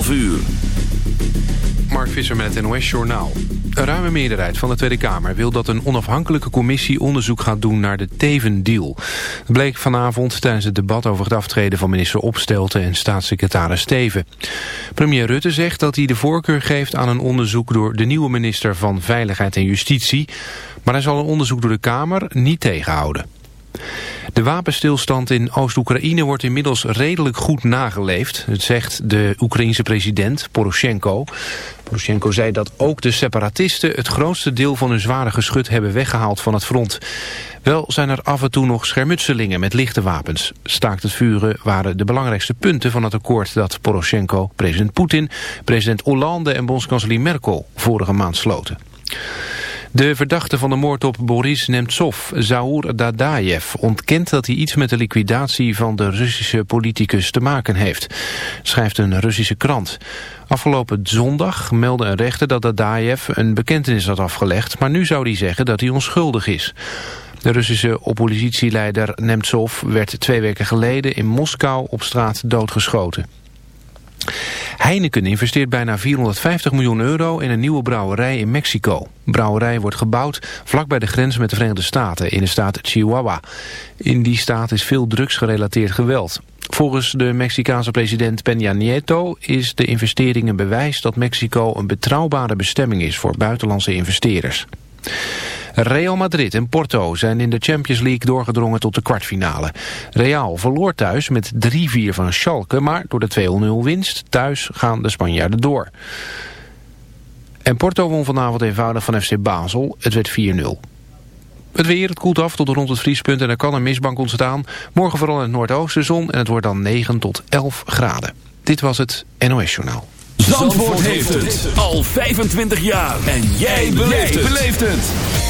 12 uur. Mark Visser met het NOS Journaal. Een ruime meerderheid van de Tweede Kamer wil dat een onafhankelijke commissie onderzoek gaat doen naar de Teven-deal. Dat bleek vanavond tijdens het debat over het aftreden van minister Opstelten en staatssecretaris Teven. Premier Rutte zegt dat hij de voorkeur geeft aan een onderzoek door de nieuwe minister van Veiligheid en Justitie, maar hij zal een onderzoek door de Kamer niet tegenhouden. De wapenstilstand in Oost-Oekraïne wordt inmiddels redelijk goed nageleefd. Zegt de Oekraïense president Poroshenko. Poroshenko zei dat ook de separatisten het grootste deel van hun zware geschut hebben weggehaald van het front. Wel zijn er af en toe nog schermutselingen met lichte wapens. Staakt het vuren waren de belangrijkste punten van het akkoord dat Poroshenko, president Poetin, president Hollande en bondskanselier Merkel vorige maand sloten. De verdachte van de moord op Boris Nemtsov, Zaur Dadaev, ontkent dat hij iets met de liquidatie van de Russische politicus te maken heeft, schrijft een Russische krant. Afgelopen zondag meldde een rechter dat Dadaev een bekentenis had afgelegd, maar nu zou hij zeggen dat hij onschuldig is. De Russische oppositieleider Nemtsov werd twee weken geleden in Moskou op straat doodgeschoten. Heineken investeert bijna 450 miljoen euro in een nieuwe brouwerij in Mexico. De brouwerij wordt gebouwd vlakbij de grens met de Verenigde Staten in de staat Chihuahua. In die staat is veel drugsgerelateerd geweld. Volgens de Mexicaanse president Peña Nieto is de investering een bewijs dat Mexico een betrouwbare bestemming is voor buitenlandse investeerders. Real Madrid en Porto zijn in de Champions League doorgedrongen tot de kwartfinale. Real verloor thuis met 3-4 van Schalke, maar door de 2-0 winst thuis gaan de Spanjaarden door. En Porto won vanavond eenvoudig van FC Basel. Het werd 4-0. Het weer, het koelt af tot rond het vriespunt en er kan een mistbank ontstaan. Morgen vooral in het noordoosten zon en het wordt dan 9 tot 11 graden. Dit was het NOS Journaal. Zandvoort, heeft het al 25 jaar. En jij beleeft het.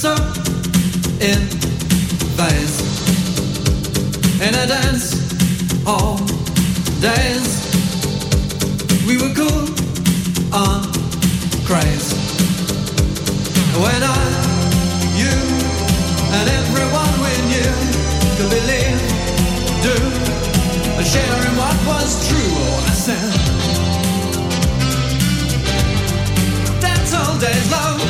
So in phase in a dance all days. We were cool on craze. When I, you, and everyone we knew could believe, do, and share in what was true. Oh, I said, dance all days long.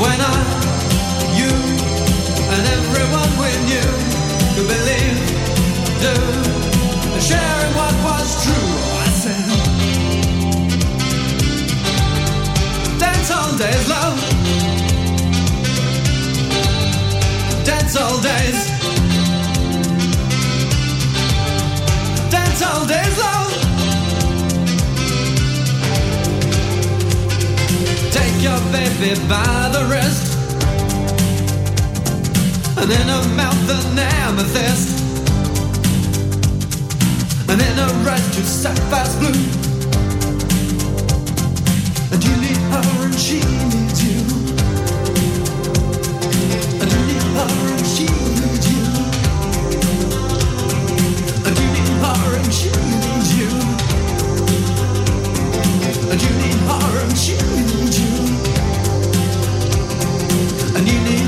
when I, you, and everyone we knew do sharing what was true. I said, dance all days, love. Dance all days. Dance all days, love. Your baby by the wrist. And in her mouth an amethyst and in a red to sapphire's blue. And you need her and she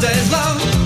days love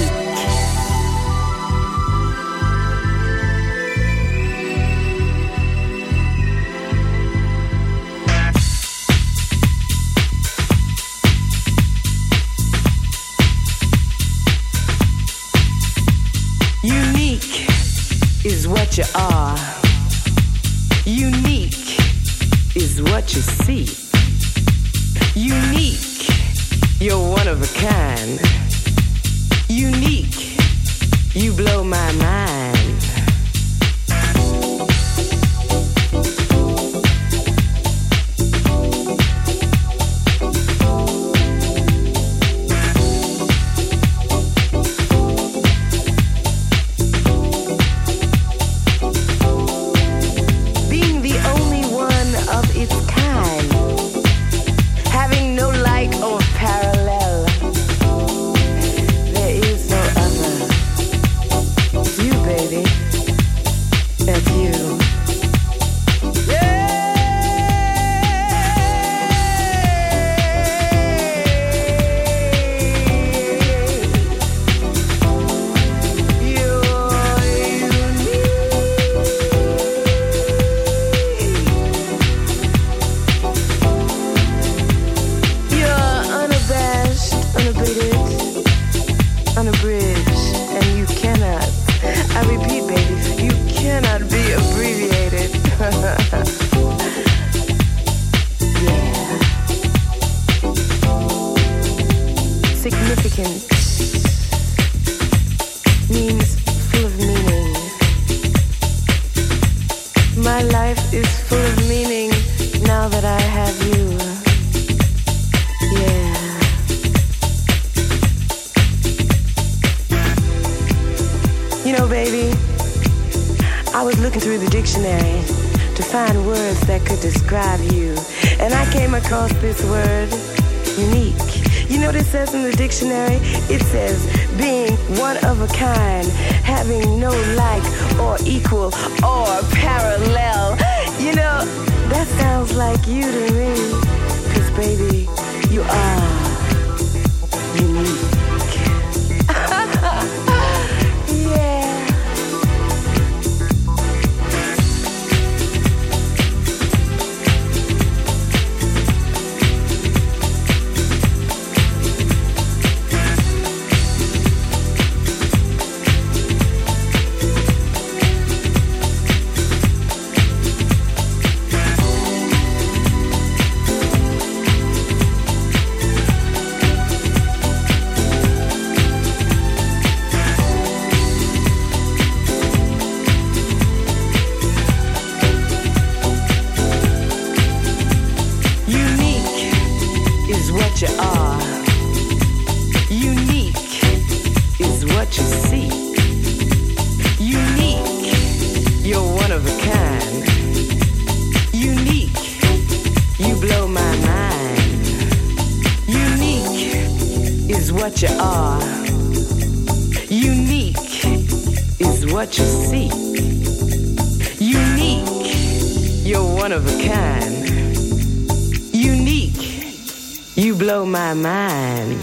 blow my mind.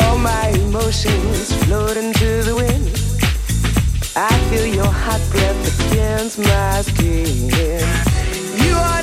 All my emotions floating to the wind. I feel your hot breath against my skin. You are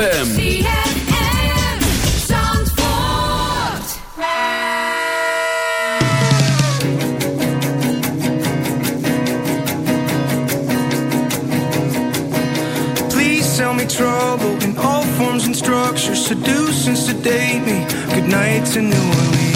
ZFM. trouble in all forms and structures, seduce and sedate me. Good night to New Orleans.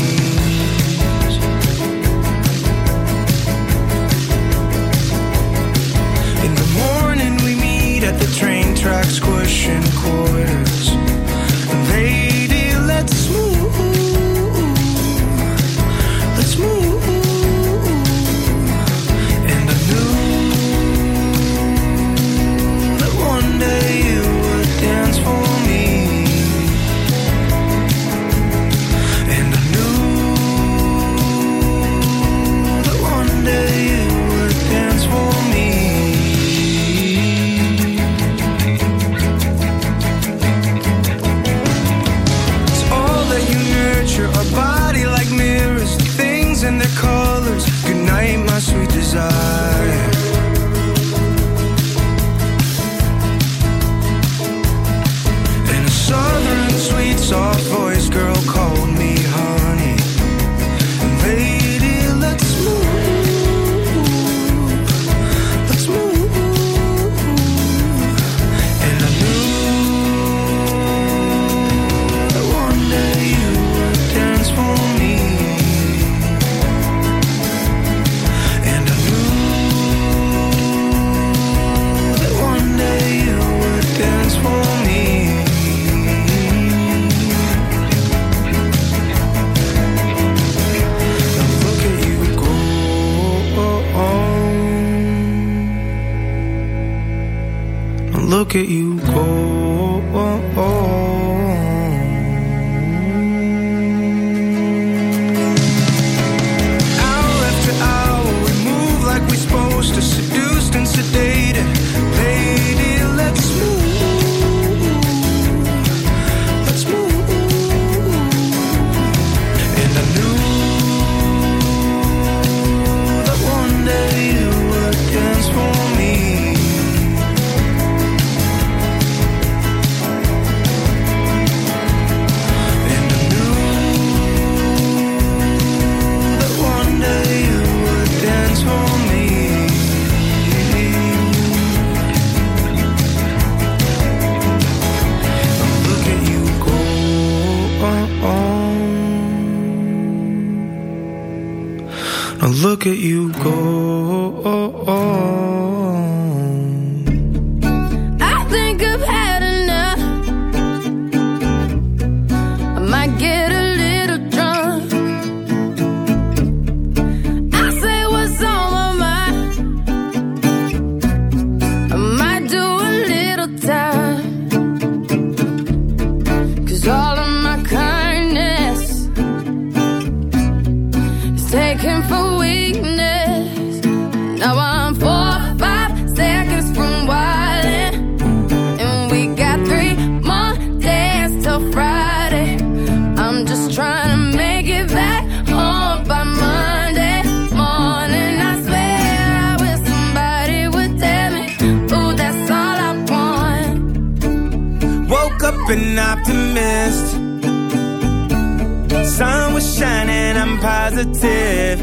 positive.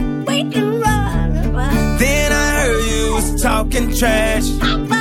Then I heard you was talking trash.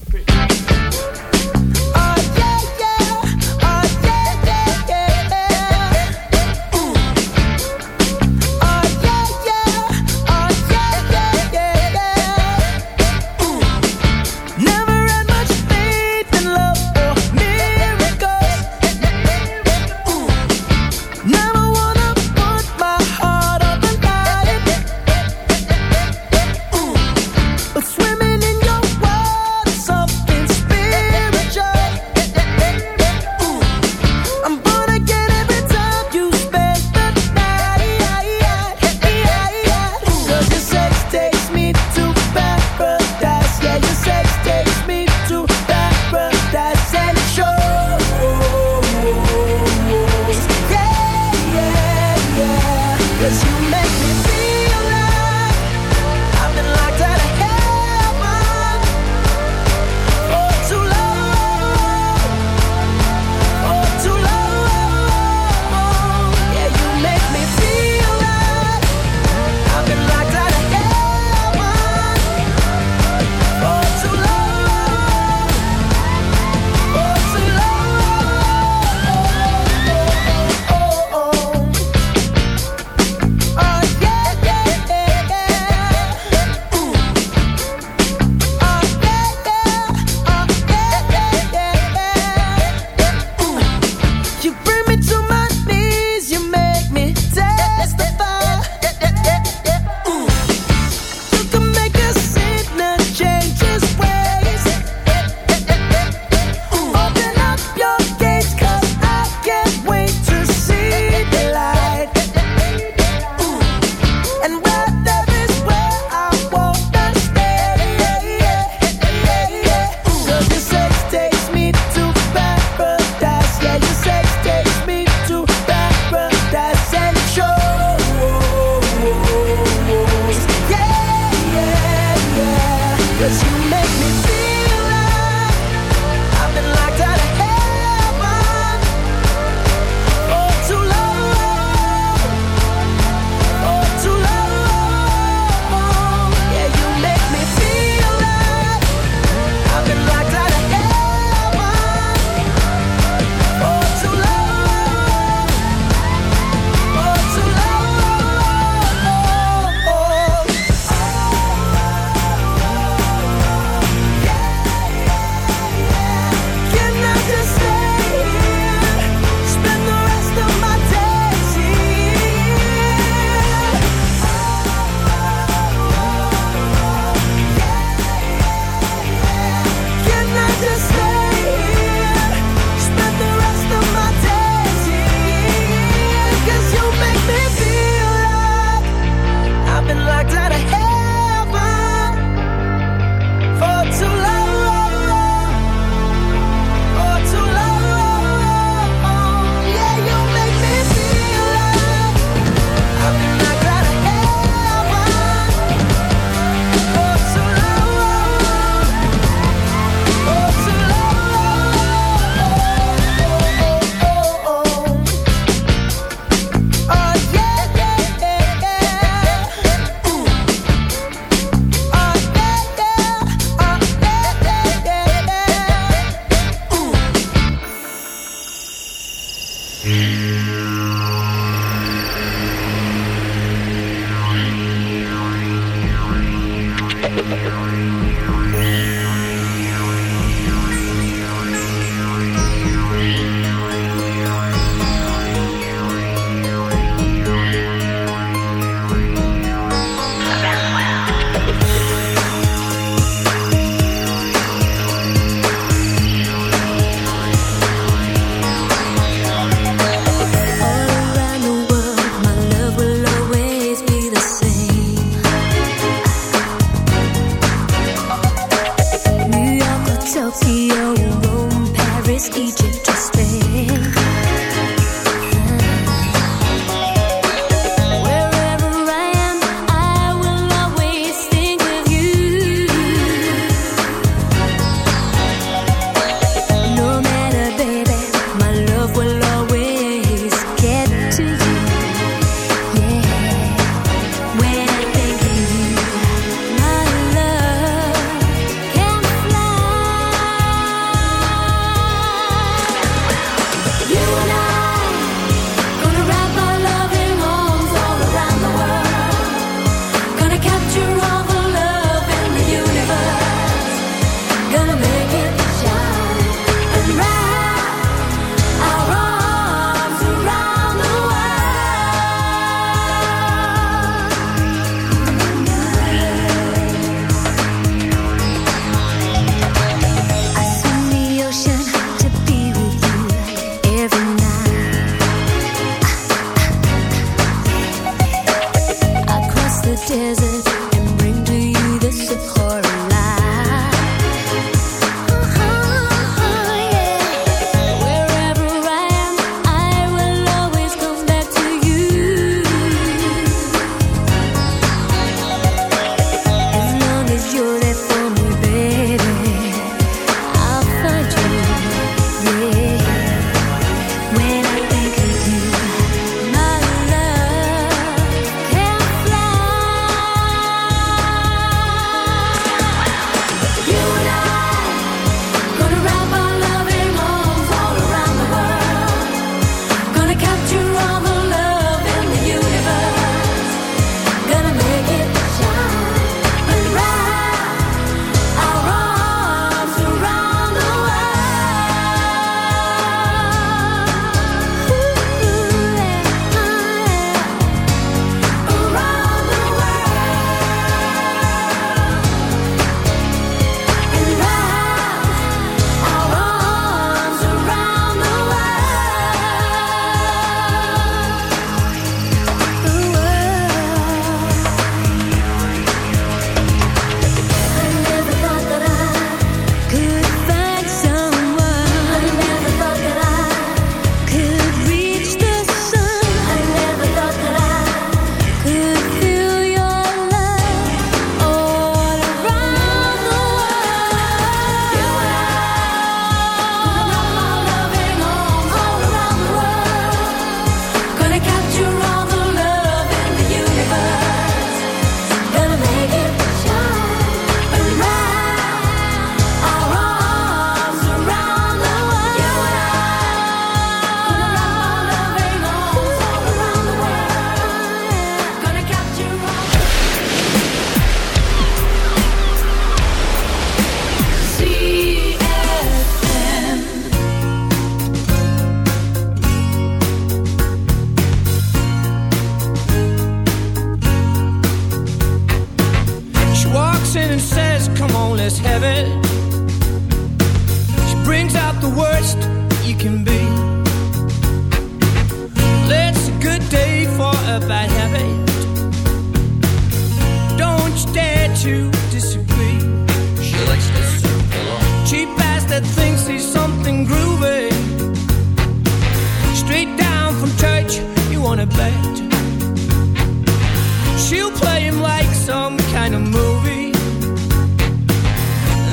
Cause you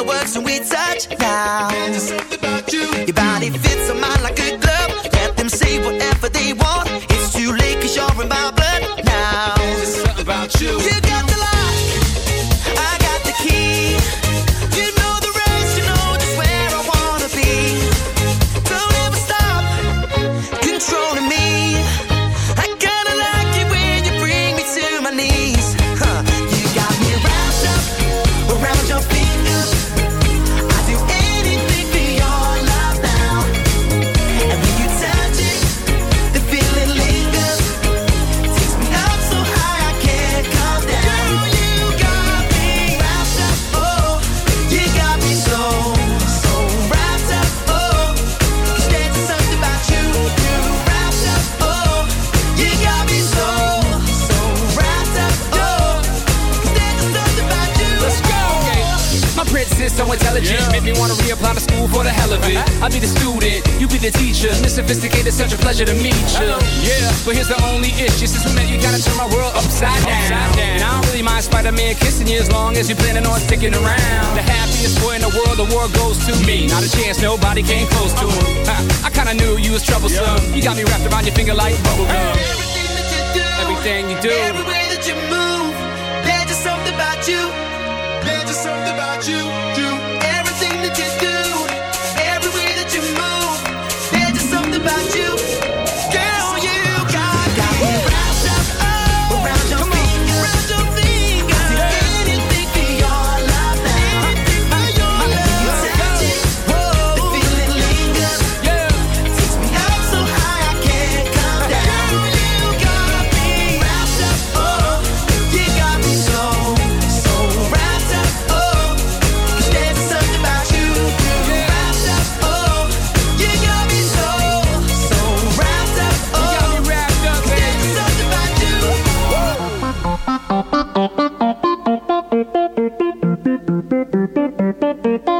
fireworks when we touch now. Your body fits intelligent, make me wanna reapply to school for the hell of it. I'll be the student, you be the teacher. Miss Sophisticated, such a pleasure to meet you. Yeah, but here's the only issue. Since we met, you gotta turn my world upside down. And I don't really mind Spider-Man kissing you as long as you're planning on sticking around. The happiest boy in the world, the world goes to me. Not a chance, nobody came close to him. I kinda knew you was troublesome. You got me wrapped around your finger like bubblegum. Everything that you do, Everything you do. every way that you move, there's just something about you. There's just something about you. you. Wrap